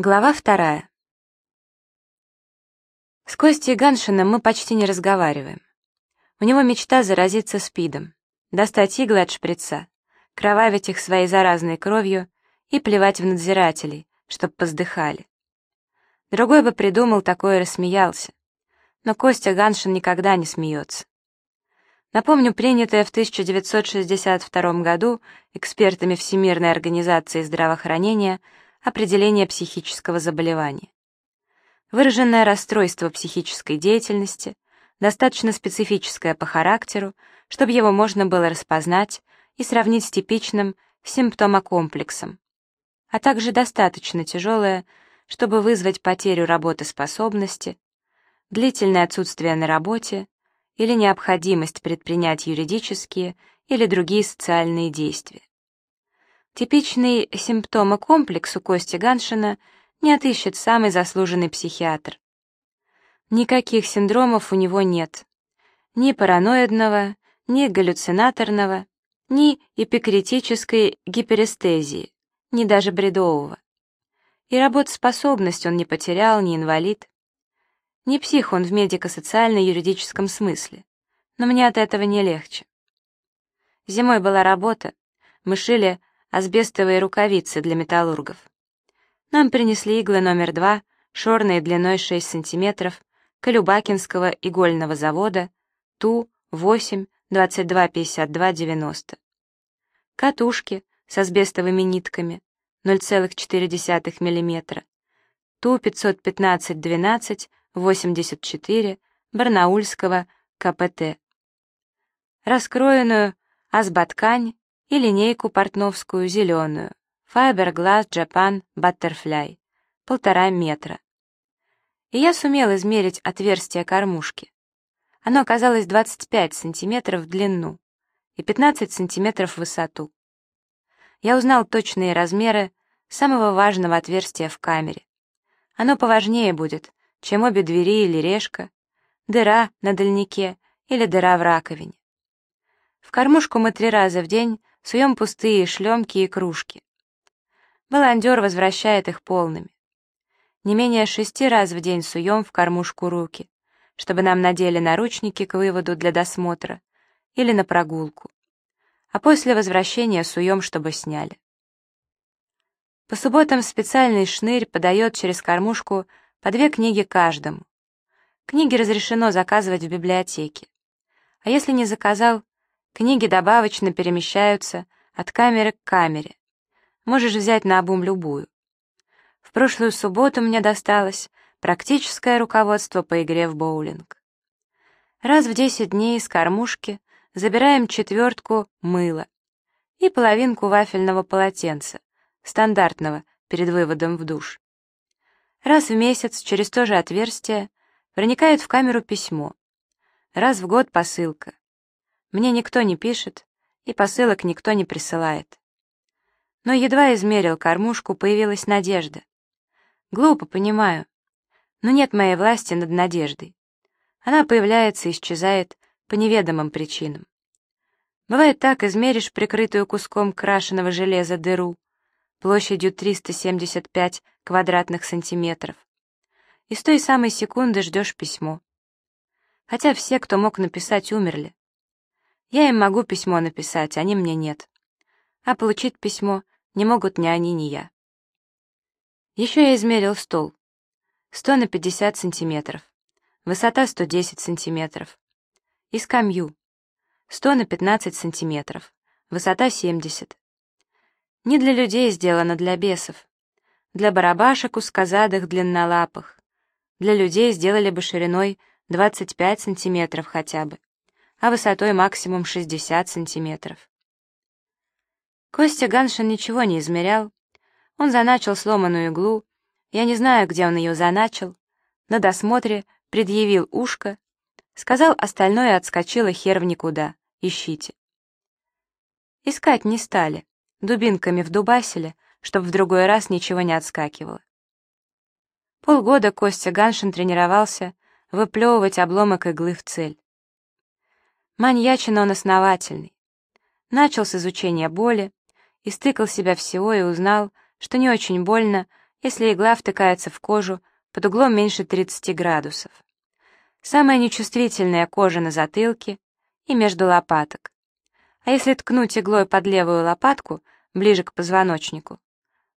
Глава вторая. С Костей Ганшиным мы почти не разговариваем. У него мечта заразиться спидом, достать иглы от шприца, кровавить их своей заразной кровью и плевать в надзирателей, чтоб поздыхали. Другой бы придумал такое и рассмеялся. Но Костя Ганшин никогда не смеется. Напомню, принятое в 1962 году экспертами Всемирной организации здравоохранения – определение психического заболевания. Выраженное расстройство психической деятельности, достаточно специфическое по характеру, чтобы его можно было распознать и сравнить с типичным симптомокомплексом, а также достаточно тяжелое, чтобы вызвать потерю работоспособности, длительное отсутствие на работе или необходимость предпринять юридические или другие социальные действия. Типичный симптомокомплекс у Кости Ганшина не отыщет самый заслуженный психиатр. Никаких синдромов у него нет. Ни параноидного, ни галлюцинаторного, ни эпикритической гиперестезии, ни даже бредового. И работоспособность он не потерял, не инвалид. Не псих он в медико-социально-юридическом смысле, но мне от этого не легче. Зимой была работа, мы шили асбестовые рукавицы для металлургов. Нам принесли иглы номер два, шорные длиной 6 сантиметров, Колюбакинского игольного завода, Ту-8, 22-52-90. Катушки с асбестовыми нитками, 0,4 мм, Ту-515-12, 84, Барнаульского, КПТ. Раскроенную асбаткань и линейку портновскую зеленую, Fiberglass Japan Butterfly, полтора метра. И я сумел измерить отверстие кормушки. Оно оказалось 25 сантиметров в длину и 15 сантиметров в высоту. Я узнал точные размеры самого важного отверстия в камере. Оно поважнее будет, чем обе двери или решка, дыра на дальнике или дыра в раковине. В кормушку мы три раза в день суем пустые шлемки и кружки. Баландер возвращает их полными. Не менее шести раз в день суем в кормушку руки, чтобы нам надели наручники к выводу для досмотра или на прогулку. А после возвращения суем, чтобы сняли. По субботам специальный шнырь подает через кормушку по две книги каждому. Книги разрешено заказывать в библиотеке. А если не заказал, Книги добавочно перемещаются от камеры к камере. Можешь взять на обум любую. В прошлую субботу мне досталось практическое руководство по игре в боулинг. Раз в 10 дней из кормушки забираем четвертку мыла и половинку вафельного полотенца, стандартного, перед выводом в душ. Раз в месяц через то же отверстие проникает в камеру письмо. Раз в год посылка. Мне никто не пишет, и посылок никто не присылает. Но едва измерил кормушку, появилась надежда. Глупо, понимаю, но нет моей власти над надеждой. Она появляется и исчезает по неведомым причинам. Бывает так, измеришь прикрытую куском крашеного железа дыру, площадью 375 квадратных сантиметров, и с той самой секунды ждешь письмо. Хотя все, кто мог написать, умерли. Я им могу письмо написать, они мне нет. А получить письмо не могут ни они, ни я. Еще я измерил стол. 100 на 50 сантиметров. Высота 110 сантиметров. И скамью. 100 на 15 сантиметров. Высота 70. Не для людей сделано, для бесов. Для барабашек узкозадых длиннолапых. Для людей сделали бы шириной 25 сантиметров хотя бы а высотой максимум 60 сантиметров. Костя Ганшин ничего не измерял. Он заначил сломанную иглу, я не знаю, где он ее заначил, на досмотре предъявил ушко, сказал остальное отскочило хер в никуда, ищите. Искать не стали, дубинками вдубасили, чтобы в другой раз ничего не отскакивало. Полгода Костя Ганшин тренировался выплевывать обломок иглы в цель. Маньячина он основательный. Начал с изучения боли, истыкал себя всего и узнал, что не очень больно, если игла втыкается в кожу под углом меньше 30 градусов. Самая нечувствительная кожа на затылке и между лопаток. А если ткнуть иглой под левую лопатку, ближе к позвоночнику,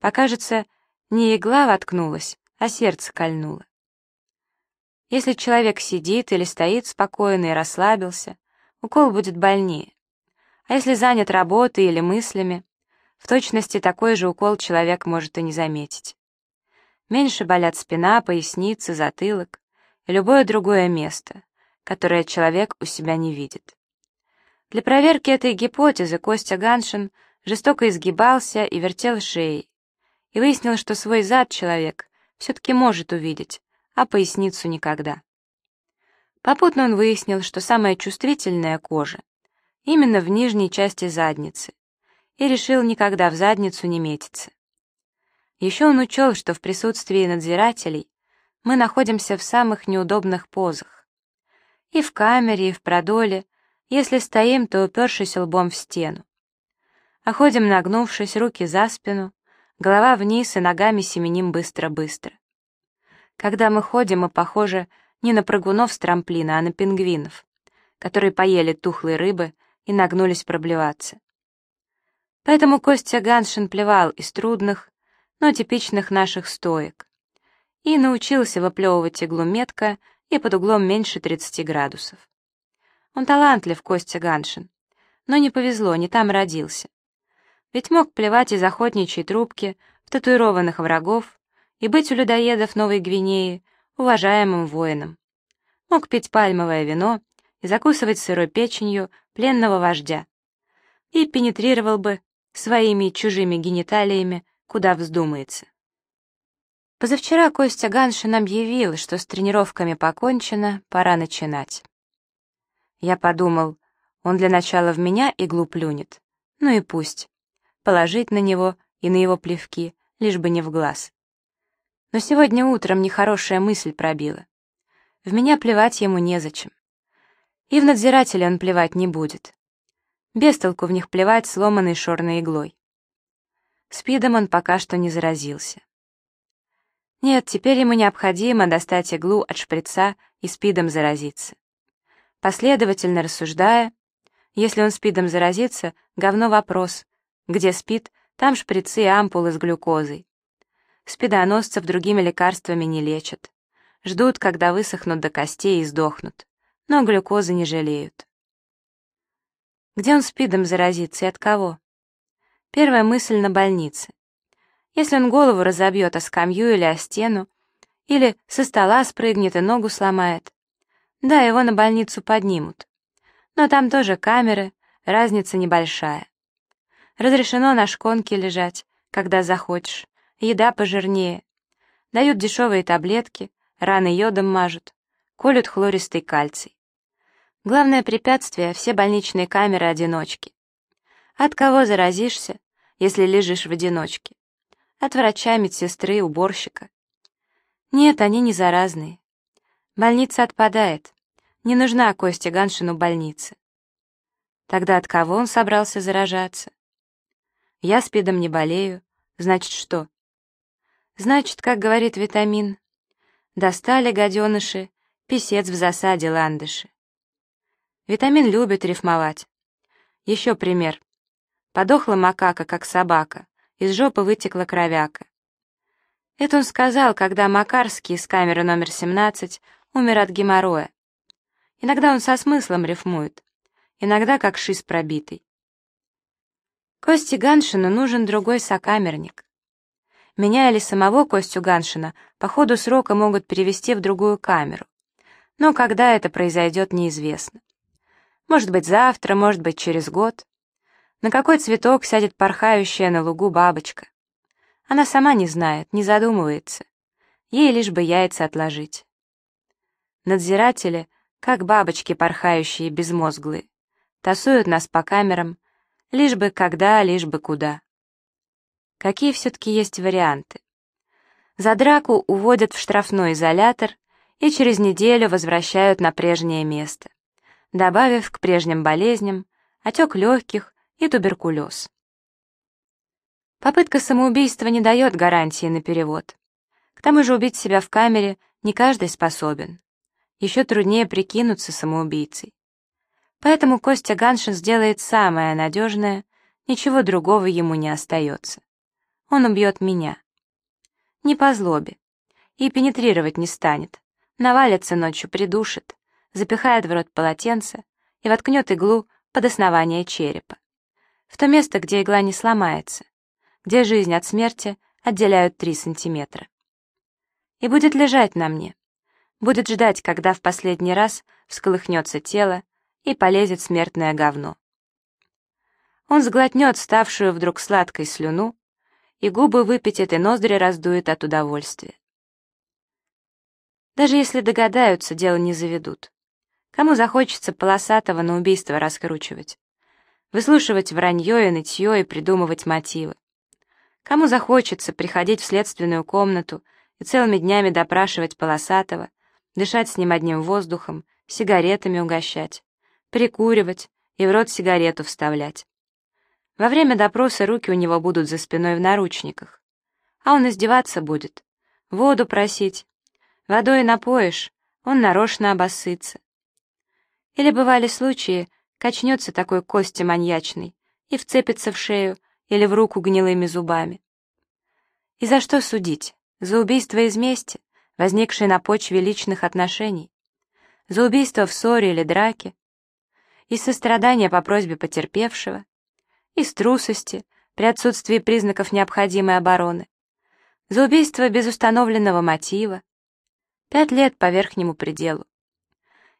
покажется, не игла воткнулась, а сердце кольнуло. Если человек сидит или стоит спокойно и расслабился, укол будет больнее. А если занят работой или мыслями, в точности такой же укол человек может и не заметить. Меньше болят спина, поясница, затылок и любое другое место, которое человек у себя не видит. Для проверки этой гипотезы Костя Ганшин жестоко изгибался и вертел шеей, и выяснил, что свой зад человек все-таки может увидеть, а поясницу никогда. Попутно он выяснил, что самая чувствительная кожа именно в нижней части задницы, и решил никогда в задницу не метиться. Еще он учел, что в присутствии надзирателей мы находимся в самых неудобных позах. И в камере, и в продоле, если стоим, то упершись лбом в стену. А ходим нагнувшись, руки за спину, голова вниз и ногами семеним быстро-быстро. Когда мы ходим, мы похожи не на прыгунов с трамплина, а на пингвинов, которые поели тухлой рыбы и нагнулись проблеваться. Поэтому Костя Ганшин плевал из трудных, но типичных наших стоек и научился выплевывать иглу метко и под углом меньше 30 градусов. Он талантлив, Костя Ганшин, но не повезло, не там родился. Ведь мог плевать из охотничьей трубки в татуированных врагов и быть у людоедов Новой Гвинеи уважаемым воином. Мог пить пальмовое вино и закусывать сырой печенью пленного вождя. И пенетрировал бы своими чужими гениталиями, куда вздумается. Позавчера Костя Ганшин объявил, что с тренировками покончено, пора начинать. Я подумал, он для начала в меня иглу плюнет. Ну и пусть. Положить на него и на его плевки, лишь бы не в глаз. Но сегодня утром нехорошая мысль пробила. В меня плевать ему незачем. И в надзирателя он плевать не будет. Без толку в них плевать сломанной шорной иглой. Спидом он пока что не заразился. Нет, теперь ему необходимо достать иглу от шприца и спидом заразиться. Последовательно рассуждая, если он спидом заразится, говно вопрос. Где спид, там шприцы и ампулы с глюкозой. Спидоносцев другими лекарствами не лечат. Ждут, когда высохнут до костей и сдохнут. Но глюкозы не жалеют. Где он спидом заразится и от кого? Первая мысль на больнице. Если он голову разобьет о скамью или о стену, или со стола спрыгнет и ногу сломает, да, его на больницу поднимут. Но там тоже камеры, разница небольшая. Разрешено на шконке лежать, когда захочешь, еда пожирнее. Дают дешевые таблетки, раны йодом мажут, колют хлористый кальций. Главное препятствие — все больничные камеры-одиночки. От кого заразишься, если лежишь в одиночке? От врача, медсестры, уборщика. Нет, они не заразные. Больница отпадает. Не нужна Косте Ганшину больница. Тогда от кого он собрался заражаться? Я спидом не болею. Значит, что? Значит, как говорит витамин, достали гаденыши, писец в засаде ландыши. Витамин любит рифмовать. Еще пример. Подохла макака, как собака, из жопы вытекла кровяка. Это он сказал, когда Макарский из камеры номер 17 умер от геморроя. Иногда он со смыслом рифмует, иногда как шиз пробитый. Косте Ганшину нужен другой сокамерник. Меня или самого Костю Ганшина по ходу срока могут перевести в другую камеру. Но когда это произойдет, неизвестно. Может быть, завтра, может быть, через год. На какой цветок сядет порхающая на лугу бабочка? Она сама не знает, не задумывается. Ей лишь бы яйца отложить. Надзиратели, как бабочки порхающие, безмозглые, тасуют нас по камерам, лишь бы когда, лишь бы куда. Какие все-таки есть варианты? За драку уводят в штрафной изолятор и через неделю возвращают на прежнее место, добавив к прежним болезням отек легких и туберкулез. Попытка самоубийства не дает гарантии на перевод. К тому же убить себя в камере не каждый способен. Еще труднее прикинуться самоубийцей. Поэтому Костя Ганшин сделает самое надежное, ничего другого ему не остается. Он убьет меня. Не по злобе. И пенетрировать не станет. Навалится ночью, придушит, запихает в рот полотенце и воткнет иглу под основание черепа. В то место, где игла не сломается, где жизнь от смерти отделяют три сантиметра. И будет лежать на мне, будет ждать, когда в последний раз всколыхнется тело и полезет смертное говно. Он сглотнет ставшую вдруг сладкой слюну, и губы выпятит, и ноздри раздует от удовольствия. Даже если догадаются, дело не заведут. Кому захочется полосатого на убийство раскручивать? Выслушивать вранье и нытье и придумывать мотивы. Кому захочется приходить в следственную комнату и целыми днями допрашивать полосатого, дышать с ним одним воздухом, сигаретами угощать, прикуривать и в рот сигарету вставлять. Во время допроса руки у него будут за спиной в наручниках. А он издеваться будет, воду просить. Водой напоишь, он нарочно обоссытся. Или бывали случаи, качнется такой кости маньячный и вцепится в шею или в руку гнилыми зубами. И за что судить? За убийство из мести, возникшее на почве личных отношений? За убийство в ссоре или драке? Из сострадания по просьбе потерпевшего? Из трусости, при отсутствии признаков необходимой обороны, за убийство без установленного мотива, пять лет по верхнему пределу.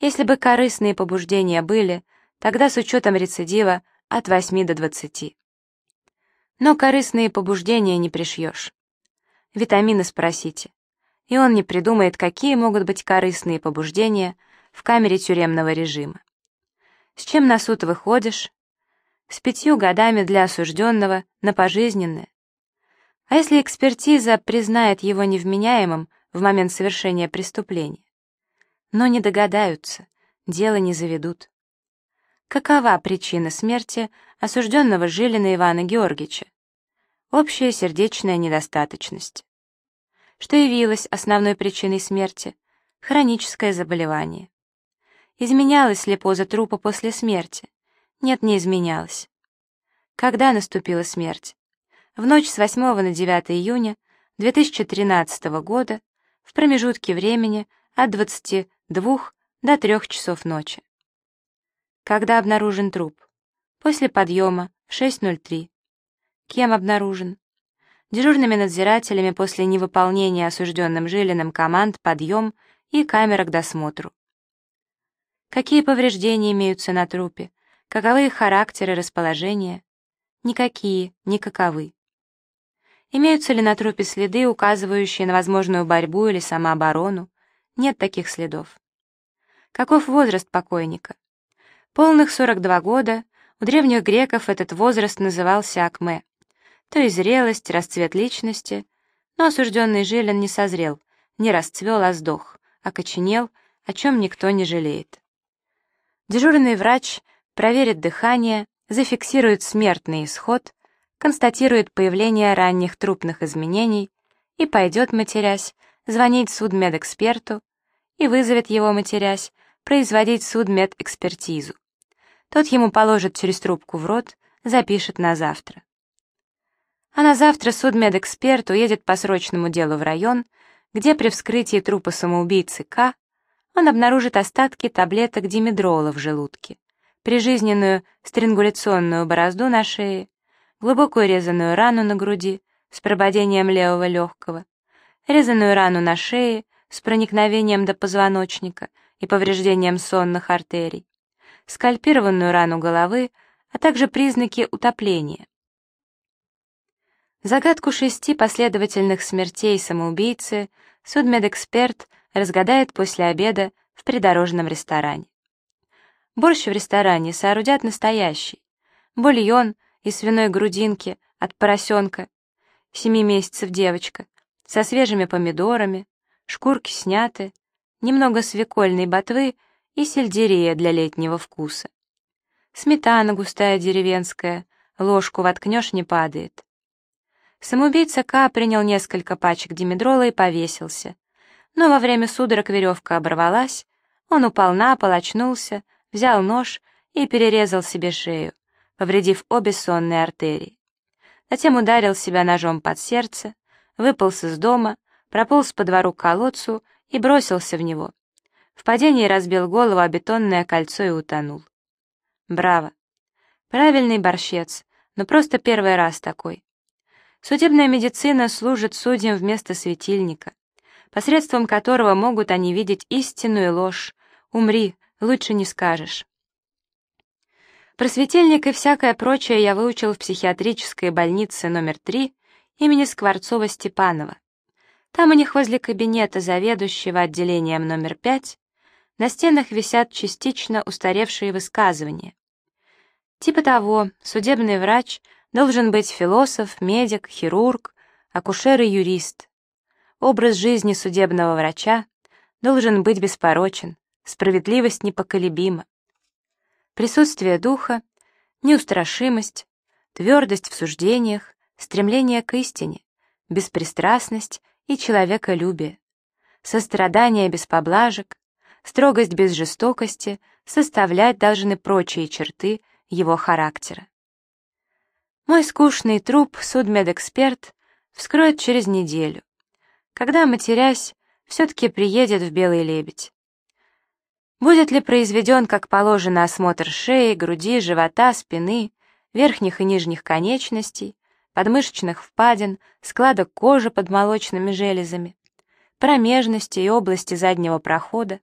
Если бы корыстные побуждения были, тогда с учетом рецидива от 8 до 20. Но корыстные побуждения не пришьешь. Витамины спросите, и он не придумает, какие могут быть корыстные побуждения в камере тюремного режима. С чем на суд выходишь, с пятью годами для осужденного на пожизненное. А если экспертиза признает его невменяемым в момент совершения преступления? Но не догадаются, дело не заведут. Какова причина смерти осужденного Жилина Ивана Георгиевича? Общая сердечная недостаточность. Что явилось основной причиной смерти? Хроническое заболевание. Изменялась ли поза трупа после смерти? Нет, не изменялась. Когда наступила смерть? В ночь с 8 на 9 июня 2013 года в промежутке времени от 22 до 3 часов ночи. Когда обнаружен труп? После подъема в 6.03. Кем обнаружен? Дежурными надзирателями после невыполнения осужденным Жилиным команд подъем и камера к досмотру. Какие повреждения имеются на трупе? Каковы их характеры, расположение? Никакие, никаковы. Имеются ли на трупе следы, указывающие на возможную борьбу или самооборону? Нет таких следов. Каков возраст покойника? Полных 42 года, у древних греков этот возраст назывался акме, то есть зрелость, расцвет личности, но осужденный Жилин не созрел, не расцвел, а сдох, окоченел, о чем никто не жалеет. Дежурный врач проверит дыхание, зафиксирует смертный исход, констатирует появление ранних трупных изменений и пойдет, матерясь, звонить судмедэксперту и вызовет его, матерясь, производить судмедэкспертизу. Тот ему положит через трубку в рот, запишет на завтра. А на завтра судмедэксперт уедет по срочному делу в район, где при вскрытии трупа самоубийцы К он обнаружит остатки таблеток димедрола в желудке прижизненную стрингуляционную борозду на шее, глубокую резаную рану на груди с прободением левого легкого, резаную рану на шее с проникновением до позвоночника и повреждением сонных артерий, скальпированную рану головы, а также признаки утопления. Загадку шести последовательных смертей самоубийцы судмедэксперт разгадает после обеда в придорожном ресторане. Борщ в ресторане соорудят настоящий. Бульон из свиной грудинки от поросенка, семи месяцев девочка, со свежими помидорами, шкурки сняты, немного свекольной ботвы и сельдерея для летнего вкуса. Сметана густая деревенская, ложку воткнешь не падает. Самоубийца К принял несколько пачек димедрола и повесился. Но во время судорог веревка оборвалась, он упал на пол, очнулся, взял нож и перерезал себе шею, повредив обе сонные артерии. Затем ударил себя ножом под сердце, выполз из дома, прополз по двору к колодцу и бросился в него. В падении разбил голову о бетонное кольцо и утонул. Браво! Правильный борщец, но просто первый раз такой. Судебная медицина служит судьям вместо светильника, посредством которого могут они видеть истину и ложь. Умри, лучше не скажешь. Про светильник и всякое прочее я выучил в психиатрической больнице номер 3 имени Скворцова-Степанова. Там у них возле кабинета заведующего отделением номер 5 на стенах висят частично устаревшие высказывания. Типа того, судебный врач должен быть философ, медик, хирург, акушер и юрист. Образ жизни судебного врача должен быть беспорочен, справедливость непоколебима. Присутствие духа, неустрашимость, твердость в суждениях, стремление к истине, беспристрастность и человеколюбие, сострадание без поблажек, строгость без жестокости составлять должны прочие черты его характера. Мой скучный труп, судмедэксперт, вскроет через неделю, когда, матерясь, все-таки приедет в Белый Лебедь. Будет ли произведен, как положено, осмотр шеи, груди, живота, спины, верхних и нижних конечностей, подмышечных впадин, складок кожи под молочными железами, промежности и области заднего прохода,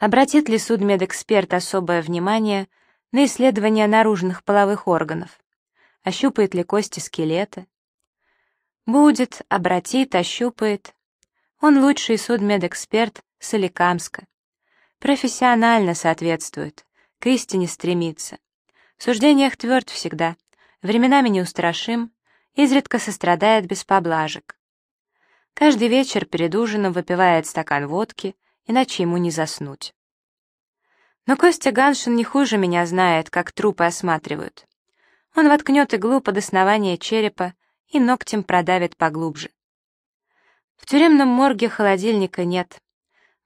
Обратит ли судмедэксперт особое внимание на исследование наружных половых органов? Ощупает ли кости скелета? Будет, обратит, ощупает. Он лучший судмедэксперт Соликамска. Профессионально соответствует, к истине стремится. В суждениях тверд всегда, временами неустрашим, изредка сострадает без поблажек. Каждый вечер перед ужином выпивает стакан водки — иначе ему не заснуть. Но Костя Ганшин не хуже меня знает, как трупы осматривают. Он воткнет иглу под основание черепа и ногтем продавит поглубже. В тюремном морге холодильника нет.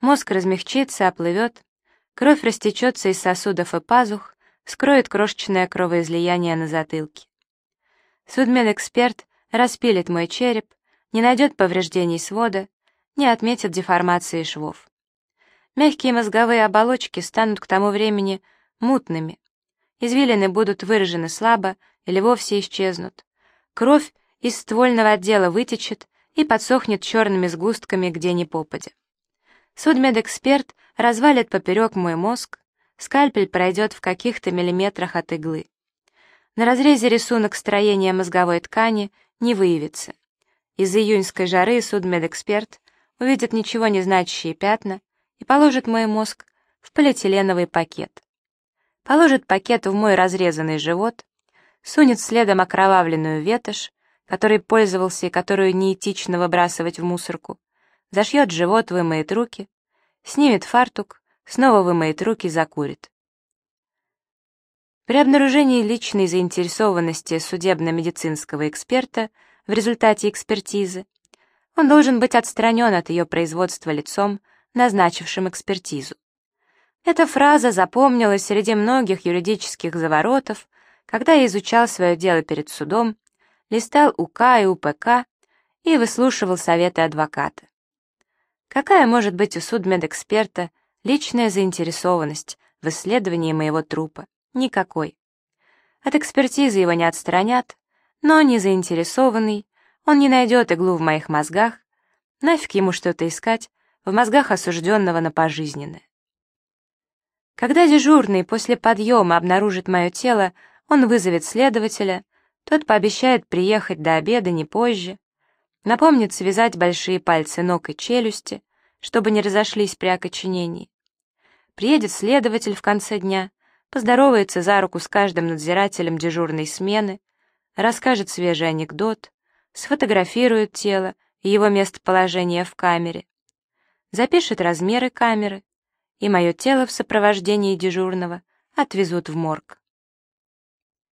Мозг размягчится, оплывет, кровь растечется из сосудов и пазух, скроет крошечное кровоизлияние на затылке. Судмедэксперт распилит мой череп, не найдет повреждений свода, не отметит деформации швов. Мягкие мозговые оболочки станут к тому времени мутными. Извилины будут выражены слабо или вовсе исчезнут. Кровь из ствольного отдела вытечет и подсохнет черными сгустками где ни попадя. Судмедэксперт развалит поперек мой мозг, скальпель пройдет в каких-то миллиметрах от иглы. На разрезе рисунок строения мозговой ткани не выявится. Из июньской жары судмедэксперт увидит ничего не значащие пятна, и положит мой мозг в полиэтиленовый пакет. Положит пакет в мой разрезанный живот, сунет следом окровавленную ветошь, которой пользовался и которую неэтично выбрасывать в мусорку, зашьет живот, вымоет руки, снимет фартук, снова вымоет руки, закурит. При обнаружении личной заинтересованности судебно-медицинского эксперта в результате экспертизы он должен быть отстранен от ее производства лицом, назначившим экспертизу. Эта фраза запомнилась среди многих юридических заворотов, когда я изучал свое дело перед судом, листал УК и УПК и выслушивал советы адвоката. Какая может быть у судмедэксперта личная заинтересованность в исследовании моего трупа? Никакой. От экспертизы его не отстранят, но не заинтересованный, он не найдет иглу в моих мозгах, нафиг ему что-то искать, в мозгах осужденного на пожизненное. Когда дежурный после подъема обнаружит мое тело, он вызовет следователя, тот пообещает приехать до обеда не позже, напомнит связать большие пальцы ног и челюсти, чтобы не разошлись при окоченении. Приедет следователь в конце дня, поздоровается за руку с каждым надзирателем дежурной смены, расскажет свежий анекдот, сфотографирует тело и его местоположение в камере, запишет размеры камеры, и мое тело в сопровождении дежурного отвезут в морг.